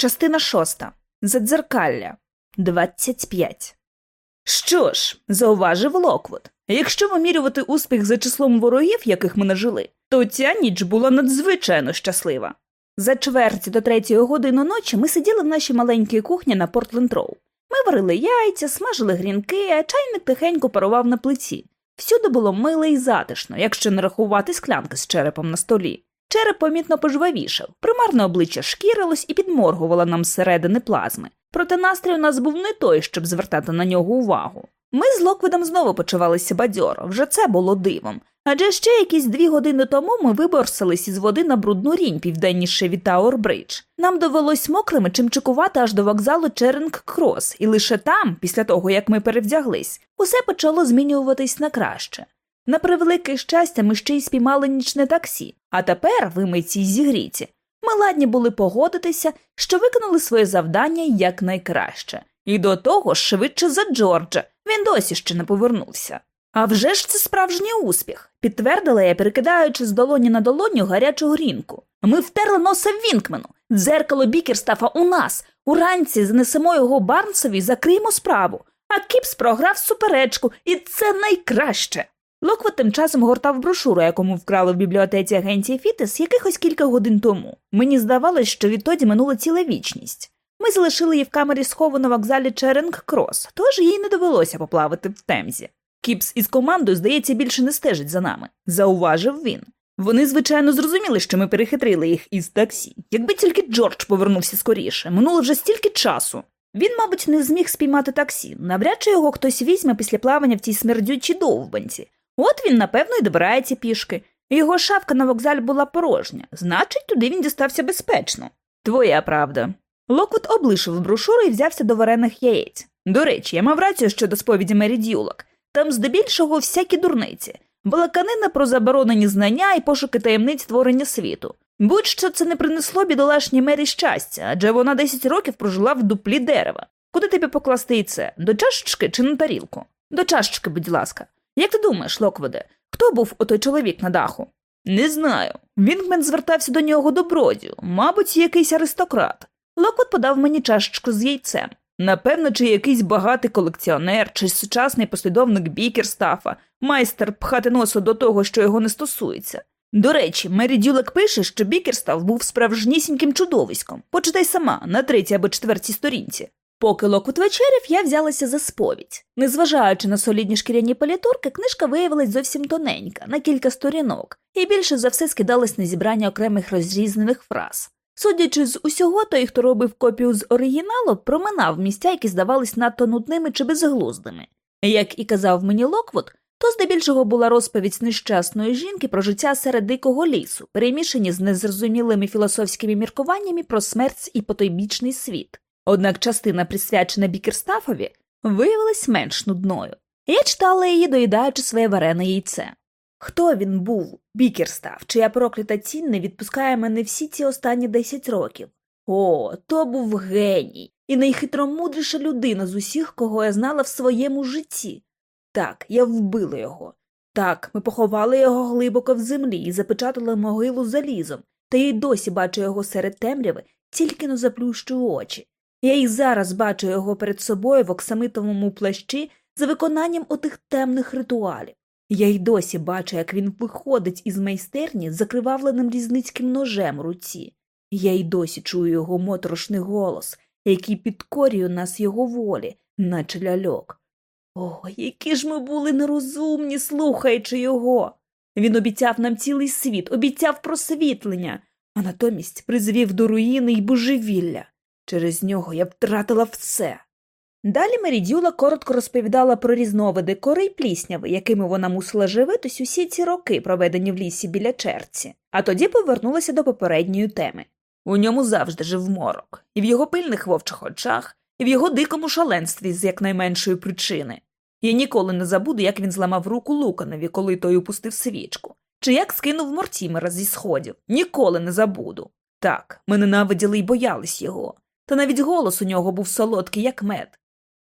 Частина шоста. Задзеркалля. 25. Що ж, зауважив Локвуд. Якщо вимірювати успіх за числом ворогів, яких ми нажили, то ця ніч була надзвичайно щаслива. За чверть до третьої години ночі ми сиділи в нашій маленькій кухні на Портленд Роу. Ми варили яйця, смажили грінки, а чайник тихенько парував на плиті. Всюди було мило і затишно, якщо не рахувати склянки з черепом на столі. Череп помітно пожвавішав, примарне обличчя шкірилось і підморгувало нам зсередини плазми. Проте настрій у нас був не той, щоб звертати на нього увагу. Ми з Локвудом знову почувалися бадьоро, вже це було дивом. Адже ще якісь дві години тому ми виборсились із води на брудну рінь південніше від Тауер-Бридж. Нам довелось мокрими чимчикувати аж до вокзалу Черинг Крос, і лише там, після того як ми перевдяглись, усе почало змінюватись на краще. На превелике щастя, ми ще й спіймали нічне таксі, а тепер, вимиті й зігріті, ми ладні були погодитися, що виконали своє завдання якнайкраще. І до того ж швидше за Джорджа, він досі ще не повернувся. Авжеж це справжній успіх, підтвердила я, перекидаючи з долоні на долоню гарячу грінку. Ми втерли носа Вінкмену, дзеркало Бікерстафа у нас. Уранці занесемо його Барнсові, закриємо справу. А Кіпс програв суперечку, і це найкраще. Локвуд тим часом гортав брошуру, яку ми вкрали в бібліотеці агенції Фітес якихось кілька годин тому. Мені здавалось, що відтоді минула ціла вічність. Ми залишили її в камері схову на вокзалі Черинг Крос, тож їй не довелося поплавати в Темзі. Кіпс із командою, здається, більше не стежить за нами, зауважив він. Вони, звичайно, зрозуміли, що ми перехитрили їх із таксі. Якби тільки Джордж повернувся скоріше, минуло вже стільки часу. Він, мабуть, не зміг спіймати таксі, навряд чи його хтось візьме після плавання в цій смердючій довбанці. От він, напевно, і добирається пішки. Його шафка на вокзалі була порожня, значить, туди він дістався безпечно. Твоя правда. Локвуд облишив брошуру і взявся до варених яєць. До речі, я мав рацію щодо сповіді Мері Дюлок. Там здебільшого всякі дурниці, балаканина про заборонені знання і пошуки таємниць творення світу. Будь-що це не принесло бідолашній мері щастя, адже вона 10 років прожила в дуплі дерева. Куди тобі покласти і це? До чашечки чи на тарілку? До чашечки, будь ласка. Як ти думаєш, Локводе, хто був отой чоловік на даху? Не знаю. Вінгмен звертався до нього добродію, мабуть, якийсь аристократ. Локвуд подав мені чашечку з яйцем. Напевно, чи якийсь багатий колекціонер, чи сучасний послідовник бікерстафа, майстер пхати носу до того, що його не стосується. До речі, Мері Дюлек пише, що бікерстаф був справжнісіньким чудовиськом. Почитай сама на третій або четвертій сторінці. Поки Локут вечеряв, я взялася за сповідь. Незважаючи на солідні шкіряні палітурки, книжка виявилась зовсім тоненька, на кілька сторінок, і більше за все скидалась на зібрання окремих розрізнених фраз. Судячи з усього, той, хто робив копію з оригіналу, проминав місця, які здавались надто нудними чи безглуздими. Як і казав мені Локвуд, то здебільшого була розповідь нещасної жінки про життя серед дикого лісу, перемішані з незрозумілими філософськими міркуваннями про смерть і потойбічний світ. Однак частина, присвячена Бікерстафові, виявилась менш нудною. Я читала її, доїдаючи своє варене яйце. Хто він був, Бікерстаф, чия проклята тінь не відпускає мене всі ці останні десять років? О, то був геній і найхитромудріша людина з усіх, кого я знала в своєму житті. Так, я вбила його. Так, ми поховали його глибоко в землі і запечатали могилу залізом, та я й досі бачу його серед темряви, тільки но заплющу очі. Я й зараз бачу його перед собою в оксамитовому плащі за виконанням отих темних ритуалів. Я й досі бачу, як він виходить із майстерні з закривавленим різницьким ножем у руці. Я й досі чую його моторошний голос, який підкорює нас його волі, наче ляльок. О, які ж ми були нерозумні, слухаючи його. Він обіцяв нам цілий світ, обіцяв просвітлення, а натомість призвів до руїни й божевілля. Через нього я втратила все. Далі Мерідюла коротко розповідала про різновиди кори й плісняви, якими вона мусила живитись усі ці роки, проведені в лісі біля черці, а тоді повернулася до попередньої теми. У ньому завжди жив морок, і в його пильних вовчих очах, і в його дикому шаленстві з якнайменшої причини. Я ніколи не забуду, як він зламав руку Луканові, коли той упустив свічку, чи як скинув Мортімера зі сходів. Ніколи не забуду. Так, ми ненавиділи й боялись його, та навіть голос у нього був солодкий, як мед.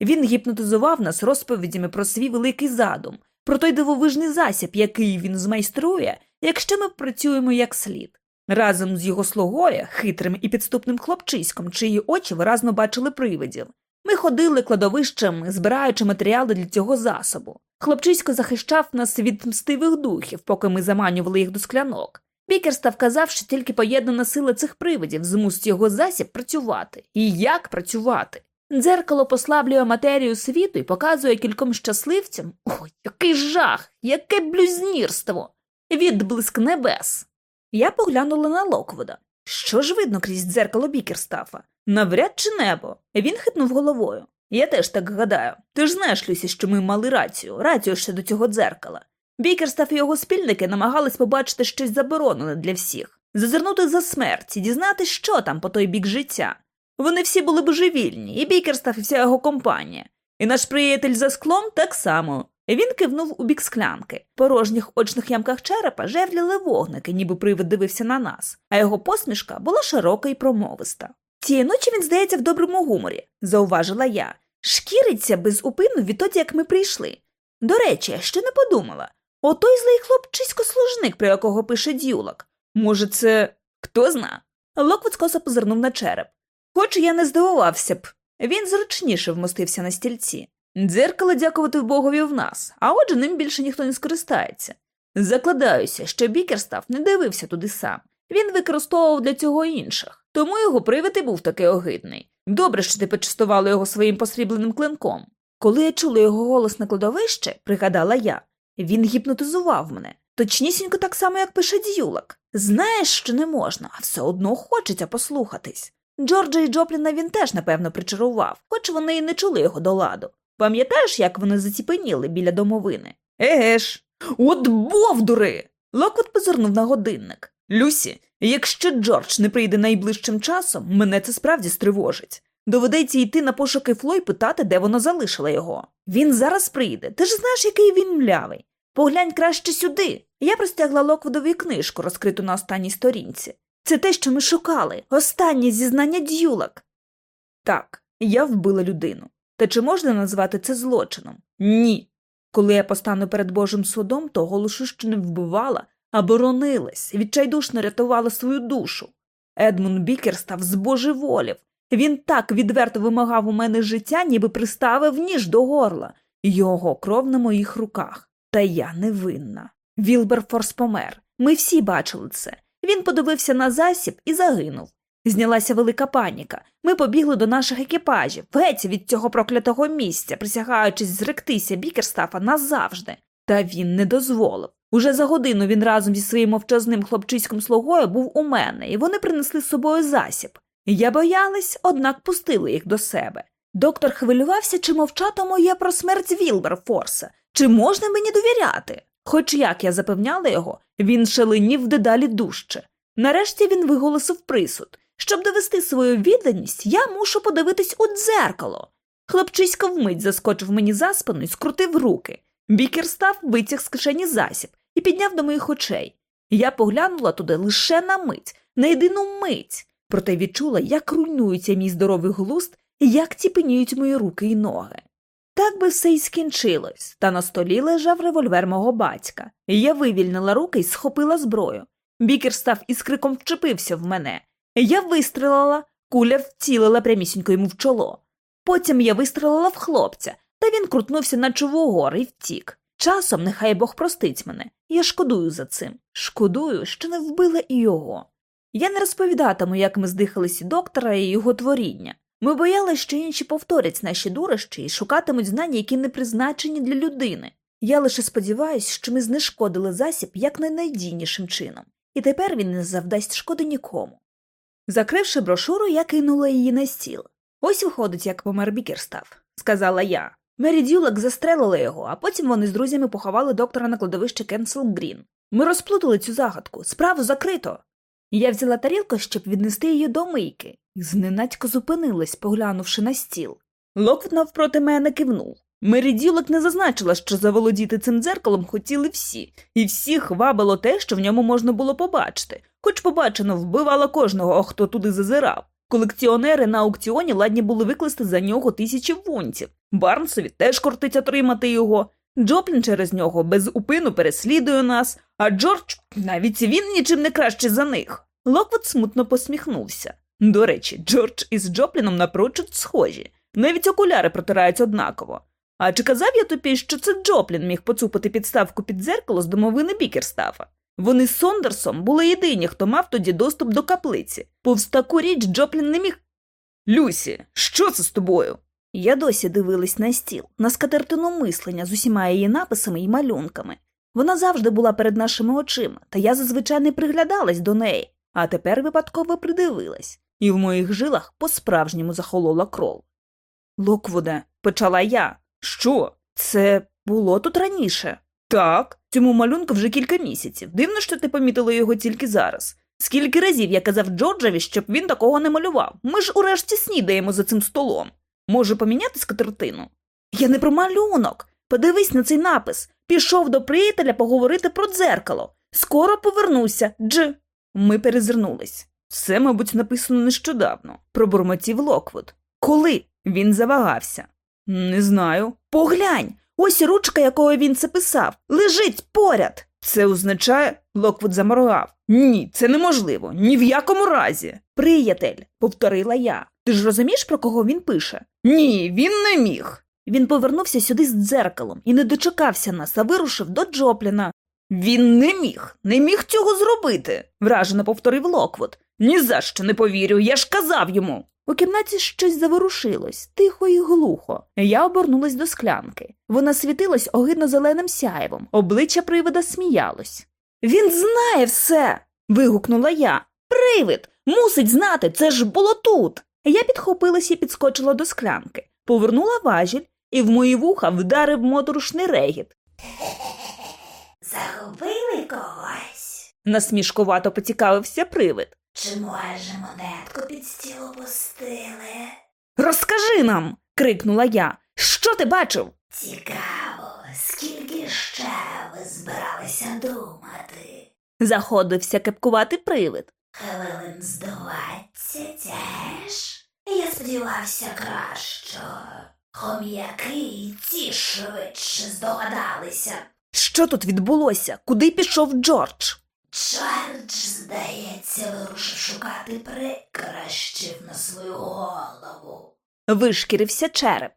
Він гіпнотизував нас розповідями про свій великий задум, про той дивовижний засіб, який він змайструє, якщо ми працюємо як слід. разом з його слугою, хитрим і підступним хлопчиськом, чиї очі виразно бачили привидів. Ми ходили кладовищем, збираючи матеріали для цього засобу. Хлопчисько захищав нас від мстивих духів, поки ми заманювали їх до склянок. Бікерстав казав, що тільки поєднана сила цих привидів змусить його засіб працювати. І як працювати? Дзеркало послаблює матерію світу і показує кільком щасливцям ой, який жах, яке блюзнірство! Відблиск небес. Я поглянула на Локвода. Що ж видно крізь дзеркало Бікерстафа? Навряд чи небо. Він хитнув головою. Я теж так гадаю. Ти ж знаєш, Люсі, що ми мали рацію, рацію до цього дзеркала. Бікерстаф і його спільники намагались побачити щось заборонене для всіх, зазирнути за смерть і дізнатися, що там по той бік життя. Вони всі були божевільні, і Бікерстаф, і вся його компанія. І наш приятель за склом так само. Він кивнув у бік склянки. В порожніх очних ямках черепа жевріли вогники, ніби привид дивився на нас, а його посмішка була широка і промовиста. Цієї ночі він здається в доброму гуморі, зауважила я. Шкіриться без упину відтоді, як ми прийшли. До речі, я ще не подумала. Отой злий хлопчисько служник, про якого пише Дюлек. Може, це хто зна? Локвуд скоса позирнув на череп. Хоч я не здивувався б. Він зручніше вмостився на стільці. Дзеркало дякувати Богові в нас, а отже ним більше ніхто не скористається. Закладаюся, що Бікерстав не дивився туди сам. Він використовував для цього інших, тому його привид і був такий огидний. Добре, що ти почастувала його своїм посрібленим клинком. Коли я чула його голос на кладовище, пригадала я, він гіпнотизував мене, точнісінько так само, як пише дюлак. Знаєш, що не можна, а все одно хочеться послухатись. Джорджа і Джопліна він теж, напевно, причарував, хоч вони й не чули його до ладу. Пам'ятаєш, як вони заціпеніли біля домовини? Еге ж, от бовдури. Локвот позирнув на годинник. Люсі, якщо Джордж не прийде найближчим часом, мене це справді стривожить. Доведеться йти на пошуки Фло і питати, де вона залишила його. Він зараз прийде. Ти ж знаєш, який він млявий. Поглянь краще сюди. Я простягла Локводові книжку, розкриту на останній сторінці. Це те, що ми шукали. Останнє зізнання дюлак. Так, я вбила людину. Та чи можна назвати це злочином? Ні. Коли я постану перед Божим судом, то оголошу, що не вбивала, а боронилась, відчайдушно рятувала свою душу. Едмунд Бікер став збожеволів. Він так відверто вимагав у мене життя, ніби приставив ніж до горла, його кров на моїх руках. Та я не винна. Вілберфорс помер. Ми всі бачили це. Він подивився на засіб і загинув. Знялася велика паніка. Ми побігли до наших екіпажів, геть від цього проклятого місця, присягаючись зректися Бікерстафа назавжди. Та він не дозволив. Уже за годину він разом зі своїм мовчазним хлопчиськом слугою був у мене, і вони принесли з собою засіб. Я боялась, однак пустили їх до себе. Доктор хвилювався, чи мовчатиму я про смерть Вілберфорса, чи можна мені довіряти. Хоч як я запевняла його, він шаленів дедалі дужче. Нарешті він виголосив присуд. Щоб довести свою відданість, я мушу подивитись у дзеркало. Хлопчисько вмить заскочив мені за спину і скрутив руки. Бікер став, витяг з кишені засіб і підняв до моїх очей. Я поглянула туди лише на мить, на єдину мить, проте відчула, як руйнується мій здоровий глуст як ціпеніють мої руки і ноги. Так би все й скінчилось, та на столі лежав револьвер мого батька. Я вивільнила руки і схопила зброю. Бікер став із криком вчепився в мене. Я вистрелила, куля вцілила прямісінько йому в чоло. Потім я вистрелила в хлопця, та він крутнувся наче вугор і втік. Часом нехай Бог простить мене. Я шкодую за цим. Шкодую, що не вбила і його. Я не розповідатиму, як ми здихалися доктора і його творіння. Ми боялися, що інші повторять наші дурощі і шукатимуть знання, які не призначені для людини. Я лише сподіваюся, що ми знешкодили засіб якнайнадійнішим чином, і тепер він не завдасть шкоди нікому. Закривши брошуру, я кинула її на стіл. Ось виходить, як помер Бікерстав, сказала я. Мері Дюлек застрелила його, а потім вони з друзями поховали доктора на кладовище Кенсел Грін. Ми розплутали цю загадку, справу закрито. Я взяла тарілку, щоб віднести її до мийки, і зненацько зупинилась, поглянувши на стіл. Локвуд навпроти мене кивнув. Мері Дюлек не зазначила, що заволодіти цим дзеркалом хотіли всі, і всіх вабило те, що в ньому можна було побачити, хоч побачене вбивало кожного, хто туди зазирав. Колекціонери на аукціоні ладні були викласти за нього тисячі фунтів. Барнсові теж кортить отримати його. Джоплін через нього без упину переслідує нас, а Джордж навіть він нічим не краще за них. Локвуд смутно посміхнувся. До речі, Джордж із Джопліном напрочуд схожі, навіть окуляри протирають однаково. А чи казав я тобі, що це Джоплін міг поцупити підставку під дзеркало з домовини Бікерстафа? Вони з Сондерсом були єдині, хто мав тоді доступ до каплиці. Повз таку річ Джоплін не міг. Люсі, що це з тобою? Я досі дивилась на стіл, на скатертину мислення з усіма її написами і малюнками. Вона завжди була перед нашими очима, та я зазвичай не приглядалась до неї, а тепер випадково придивилась, і в моїх жилах по-справжньому захолола кров. Локвуде, почала я. Що? Це було тут раніше? Так, цьому малюнку вже кілька місяців. Дивно, що ти помітила його тільки зараз. Скільки разів я казав Джорджеві, щоб він такого не малював. Ми ж урешті снідаємо за цим столом. Може поміняти скатертину? Я не про малюнок. Подивись на цей напис. Пішов до приятеля поговорити про дзеркало. Скоро повернуся, Дж. Ми перезирнулись. Це, мабуть, написано нещодавно. Пробурмотів Локвуд. Коли? Він завагався. Не знаю. Поглянь. Ось ручка, якою він це писав, лежить поряд. Це означає, Локвуд заморгав. Ні, це неможливо, ні в якому разі. Приятель, повторила я. Ти ж розумієш, про кого він пише? Ні, він не міг. Він повернувся сюди з дзеркалом і не дочекався нас, а вирушив до Джопліна. Він не міг, не міг цього зробити, вражено повторив Локвуд. Ні за що не повірю, я ж казав йому. У кімнаті щось заворушилось, тихо і глухо. Я обернулась до склянки. Вона світилась огидно зеленим сяєвом, обличчя привида сміялось. Він знає все. вигукнула я. Привид! Мусить знати, це ж було тут. Я підхопилась і підскочила до склянки, повернула важіль, і в мої вуха вдарив моторошний регіт. Загубили когось? Насмішкувато поцікавився привид. Чи може монетку під стіл опустили? Розкажи нам. крикнула я. Що ти бачив? Цікаво, скільки ще ви збиралися думати? Заходився кепкувати привид. Хвилин з двадцять теж. Я сподівався краще. Хом'яки ті швидше здогадалися. Що тут відбулося? Куди пішов Джордж? Джордж, здається, вирушив шукати прикращів на свою голову. Вишкірився череп.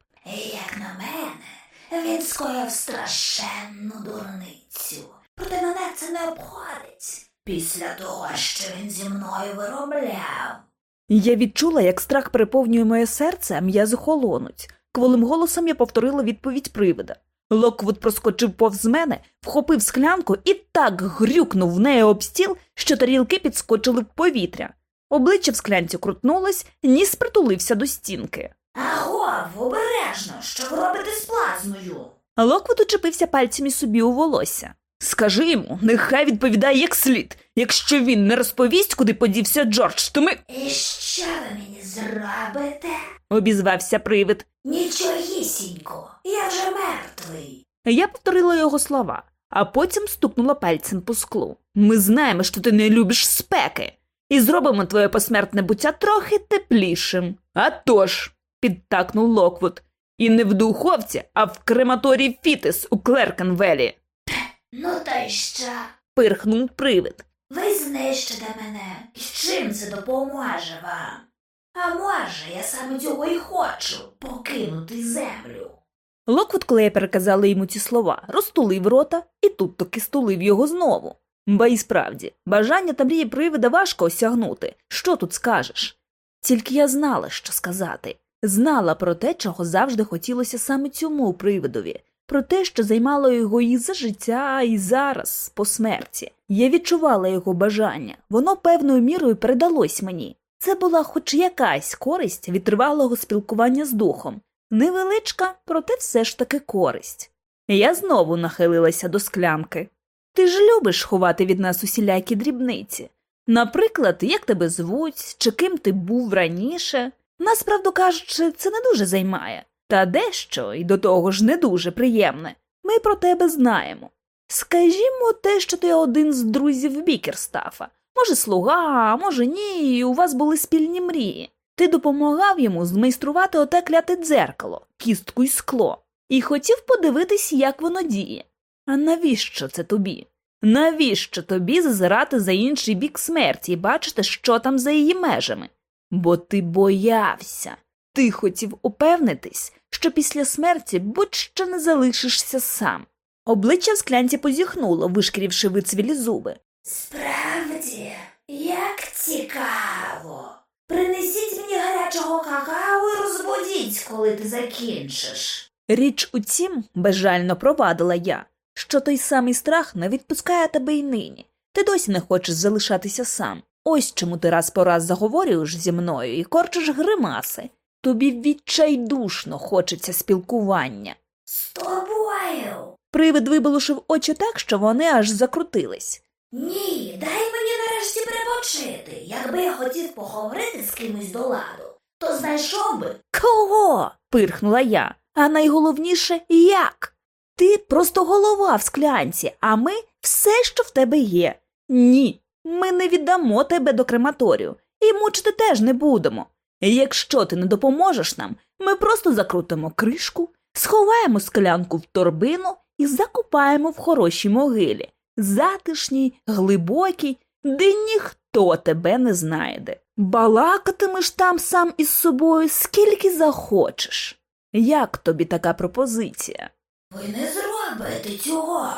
Як на мене, він скоїв страшенну дурницю. Проте мене це не обходить. Після того, що він зі мною виробляв. Я відчула, як страх переповнює моє серце, а м'язи холонуть. Кволим голосом я повторила відповідь привида. Локвуд проскочив повз мене, вхопив склянку і так грюкнув в неї об стіл, що тарілки підскочили в повітря. Обличчя в склянці крутнулось, ніс притулився до стінки. Агов, обережно, що ви робите з плазмою? Локвуд учепився пальцями собі у волосся. Скажи йому, нехай відповідає як слід. Якщо він не розповість, куди подівся Джордж, то ми. І що ви мені зробите? обізвався привид. Нічогісінько, я вже мертвий. Я повторила його слова, а потім стукнула пальцем по склу. Ми знаємо, що ти не любиш спеки, і зробимо твоє посмертне буття трохи теплішим. Атож, підтакнув Локвуд. І не в духовці, а в крематорії Фітис у Клеркенвелі. Ну та й що? Пирхнув привид. Ви знищите мене. І чим це допоможе вам? А може, я саме цього і хочу покинути землю. Локвуд, коли я переказала йому ці слова, розтулив рота і тут таки стулив його знову. Ба і справді, бажання та мрії привида важко осягнути. Що тут скажеш? Тільки я знала, що сказати. Знала про те, чого завжди хотілося саме цьому привидові, про те, що займало його і за життя, і зараз, по смерті. Я відчувала його бажання, воно певною мірою передалось мені. Це була хоч якась користь від тривалого спілкування з духом, невеличка, проте все ж таки користь. Я знову нахилилася до склянки. Ти ж любиш ховати від нас усілякі дрібниці. Наприклад, як тебе звуть, чи ким ти був раніше. Нас, правду кажучи, це не дуже займає, та дещо, і до того ж не дуже приємне, ми про тебе знаємо. Скажімо, те, що ти один з друзів Бікерстафа, може, слуга, може ні, у вас були спільні мрії. Ти допомагав йому змайструвати оте кляте дзеркало, кістку й скло, і хотів подивитись, як воно діє. А навіщо це тобі? Навіщо тобі зазирати за інший бік смерті і бачити, що там за її межами? Бо ти боявся. Ти хотів упевнитись, що після смерті будь-що не залишишся сам. Обличчя в склянці позіхнуло, вишкірівши вицвілі зуби. Як цікаво. Принесіть мені гарячого какао і розбудіть, коли ти закінчиш. Річ у тім, безжально провадила я, що той самий страх не відпускає тебе й нині. Ти досі не хочеш залишатися сам. Ось чому ти раз по раз заговорюєш зі мною і корчиш гримаси. Тобі відчайдушно хочеться спілкування. З тобою. Привид вибалушив очі так, що вони аж закрутились. Ні, перепочити. Якби я хотів поговорити з кимось до ладу, то знайшов би. Кого? пирхнула я. А найголовніше як? Ти просто голова в склянці, а ми все, що в тебе є. Ні, ми не віддамо тебе до крематорію і мучити теж не будемо. Якщо ти не допоможеш нам, ми просто закрутимо кришку, сховаємо склянку в торбину і закопаємо в хорошій могилі, затишній, глибокій, де ніхто тебе не знайде. Балакатимеш там сам із собою скільки захочеш. Як тобі така пропозиція? Ви не зробите цього.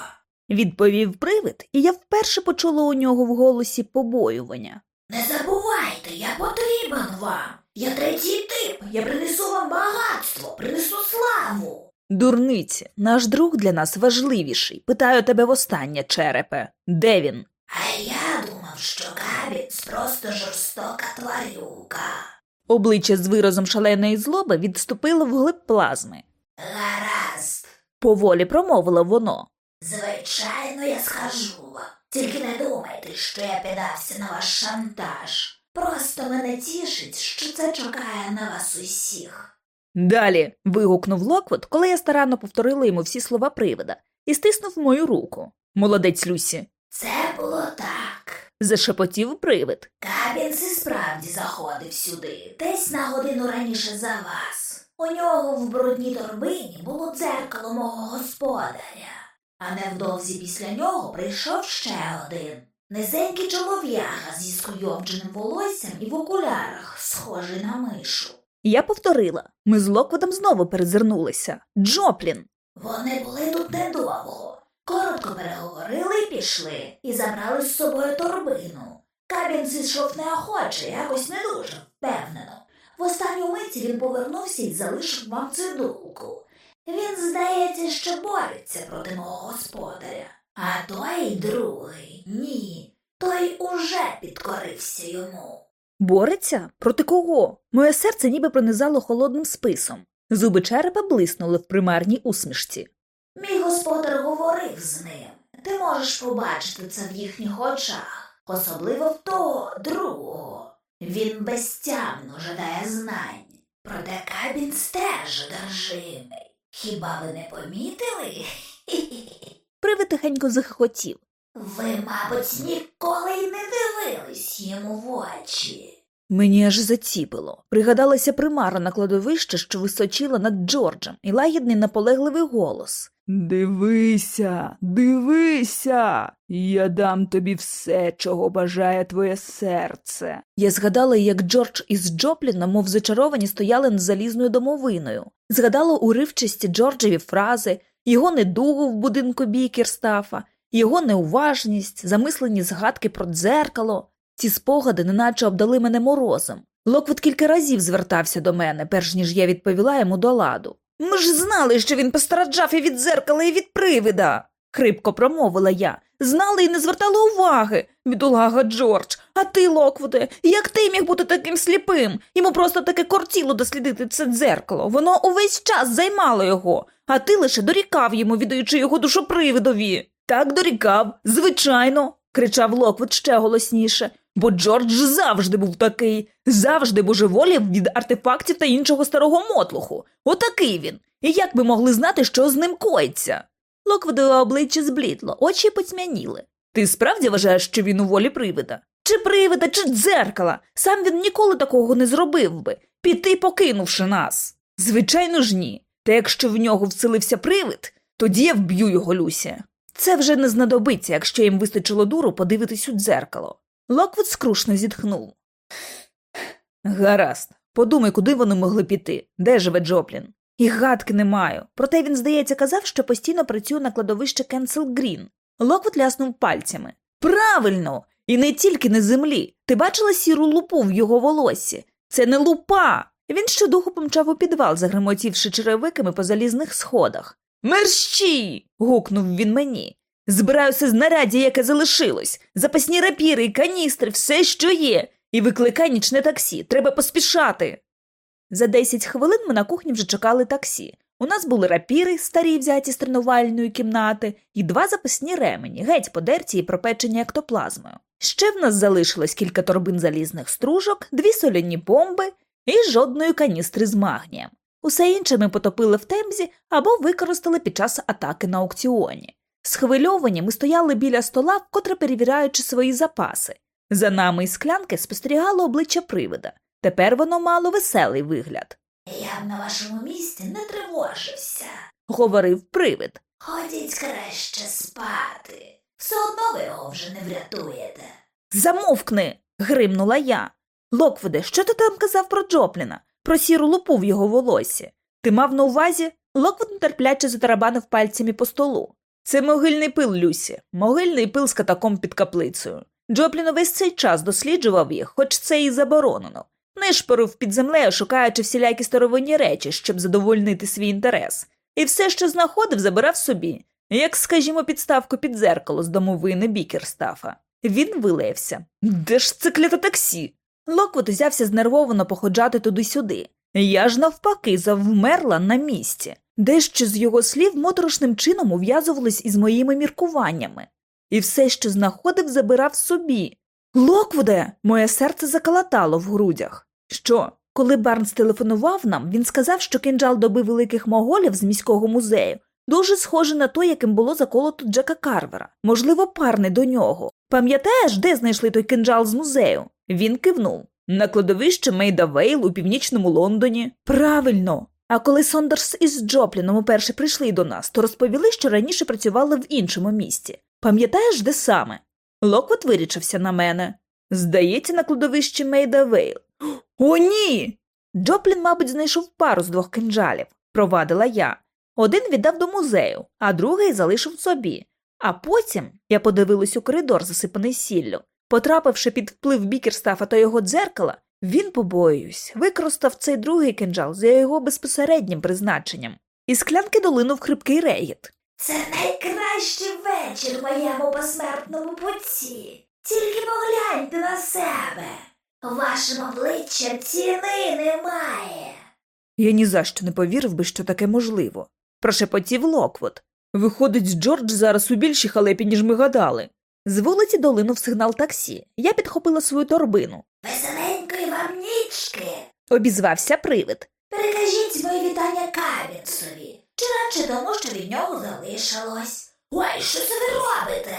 відповів привид, і я вперше почула у нього в голосі побоювання. Не забувайте, я потрібен вам. Я третій тип, я принесу вам багатство, принесу славу. Дурниці, наш друг для нас важливіший. Питаю тебе востаннє, черепе. Де він? А я думав, що Кабінс просто жорстока тварюка. Обличчя з виразом шаленої злоби відступило вглиб плазми. Гаразд. Поволі промовило воно. Звичайно, я скажу вам. Тільки не думайте, що я піддався на ваш шантаж. Просто мене тішить, що це чекає на вас усіх. Далі. вигукнув Локвуд, коли я старанно повторила йому всі слова привида, і стиснув мою руку. Молодець Люсі. Це було так. Зашепотів привид. Кабінс і справді заходив сюди, десь на годину раніше за вас. У нього в брудній торбині було дзеркало мого господаря, а невдовзі після нього прийшов ще один. Низенький чолов'яга зі скуйовдженим волоссям і в окулярах, схожий на мишу. Я повторила. Ми з Локвудом знову перезирнулися. Джоплін. Вони були тут недовго. Коротко переговорили пішли, і забрали з собою торбину. Кабін зійшов неохоче, якось не дуже впевнено. В останню миті він повернувся і залишив вам цидулку. Він, здається, ще бореться проти мого господаря. А той другий ні. Той уже підкорився йому. Бореться? Проти кого? Моє серце ніби пронизало холодним списом. Зуби черепа блиснули в примарній усмішці. Мій господар говорив з ним. Ти можеш побачити це в їхніх очах, особливо в того другого. Він безтямно жадає знань. Проте Кабін стеж одержимий. Хіба ви не помітили? Привид тихенько захихотів. Ви, мабуть, ніколи й не дивились йому в очі. Мені аж заціпило. Пригадалася примара на кладовище, що височила над Джорджем, і лагідний наполегливий голос. Дивися, дивися, я дам тобі все, чого бажає твоє серце. Я згадала, як Джордж із Джопліна, мов зачаровані, стояли над залізною домовиною. Згадала уривчасті Джорджеві фрази, його недугу в будинку Бікерстафа, його неуважність, замислені згадки про дзеркало. Ці спогади неначе обдали мене морозом. Локвуд кілька разів звертався до мене, перш ніж я відповіла йому до ладу. Ми ж знали, що він постраджав і від дзеркала, і від привида, хрипко промовила я. Знали і не звертали уваги, бідолага Джордж. А ти, Локвуде, як ти міг бути таким сліпим? Йому просто таке кортіло дослідити це дзеркало. Воно увесь час займало його, а ти лише дорікав йому, віддаючи його душу привидові. Так дорікав, звичайно, кричав Локвуд ще голосніше. Бо Джордж завжди був такий, завжди божеволів від артефактів та іншого старого мотлуху. Отакий він. І як ви могли знати, що з ним коїться? Локвудове обличчя зблідло, очі потьмяніли. Ти справді вважаєш, що він у волі привида? Чи привида, чи дзеркала? Сам він ніколи такого не зробив би, піти покинувши нас. Звичайно ж ні. Та якщо в нього вселився привид, тоді я вб'ю його Люся. Це вже не знадобиться, якщо їм вистачило дуру подивитись у дзеркало. Локвуд скрушно зітхнув. Гаразд, подумай, куди вони могли піти, де живе Джоплін. І гадки не маю. Проте він, здається, казав, що постійно працює на кладовищі Кенсел Грін. Локвуд ляснув пальцями. Правильно! І не тільки на землі. Ти бачила сіру лупу в його волоссі? Це не лупа. Він щодуху помчав у підвал, загремотівши черевиками по залізних сходах. Мерщій. гукнув він мені. Збираюся знаряддя, яке залишилось, запасні рапіри і каністри, все, що є, і викликай нічне таксі. Треба поспішати. За 10 хвилин ми на кухні вже чекали таксі. У нас були рапіри, старі взяті з тренувальної кімнати, і два запасні ремені, геть подерті і пропечені ектоплазмою. Ще в нас залишилось кілька торбин залізних стружок, дві соляні бомби і жодної каністри з магнієм. Усе інше ми потопили в темзі або використали під час атаки на аукціоні. Схвильовані ми стояли біля стола, вкотре перевіряючи свої запаси. За нами із склянки спостерігало обличчя привида. Тепер воно мало веселий вигляд, Я б на вашому місці не тривожився. говорив привид. Ходіть краще спати. Все одно ви його вже не врятуєте. Замовкни. гримнула я. Локвуде, що ти там казав про Джопліна, про сіру лупу в його волосі? Ти мав на увазі? Локвуд нетерпляче затарабанив пальцями по столу. Це могильний пил, Люсі, могильний пил з катакомб під каплицею. Джоплін увесь цей час досліджував їх, хоч це і заборонено. Нишпорив під землею, шукаючи всілякі старовинні речі, щоб задовольнити свій інтерес. І все, що знаходив, забирав собі, як, скажімо, підставку під дзеркало з домовини Бікерстафа. Він вилаявся. Де ж це кляте таксі? Локвуд узявся знервовано походжати туди-сюди. Я ж навпаки завмерла на місці. Дещо з його слів моторошним чином ув'язувались із моїми міркуваннями. І все, що знаходив, забирав собі. Локвуде, моє серце закалатало в грудях. Що? Коли Барнс телефонував нам, він сказав, що кинджал доби великих моголів з міського музею дуже схожий на той, яким було заколото Джека Карвера, можливо, парний до нього. Пам'ятаєш, де знайшли той кинджал з музею? Він кивнув. На кладовище Мейда Вейл у північному Лондоні. Правильно. А коли Сондерс із Джопліном уперше прийшли до нас, то розповіли, що раніше працювали в іншому місті. Пам'ятаєш, де саме? Локвот вирічився на мене. Здається, на кладовищі Мейда Вейл. О, ні. Джоплін, мабуть, знайшов пару з двох кинджалів, провадила я. Один віддав до музею, а другий залишив собі. А потім я подивилась у коридор, засипаний сіллю. Потрапивши під вплив бікерстафа та його дзеркала, він, побоююсь, використав цей другий кинджал за його безпосереднім призначенням. Із склянки долинув хрипкий регіт. Це найкращий вечір в моєму посмертному бутті. Тільки погляньте на себе. Вашим обличчям ціни немає. Я ні за що не повірив би, що таке можливо. Прошепотів Локвуд. Виходить, Джордж зараз у більшій халепі, ніж ми гадали. З вулиці долинув сигнал таксі. Я підхопила свою торбину. Веселенької вам. Обізвався привид. Перекажіть моє вітання Кабінсові. Чи радше тому, що від нього залишилось. Ой, що це ви робите?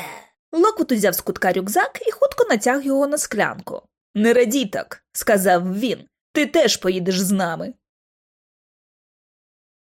Локвуд узяв з кутка рюкзак і хутко натяг його на склянку. Не радій так, сказав він. Ти теж поїдеш з нами.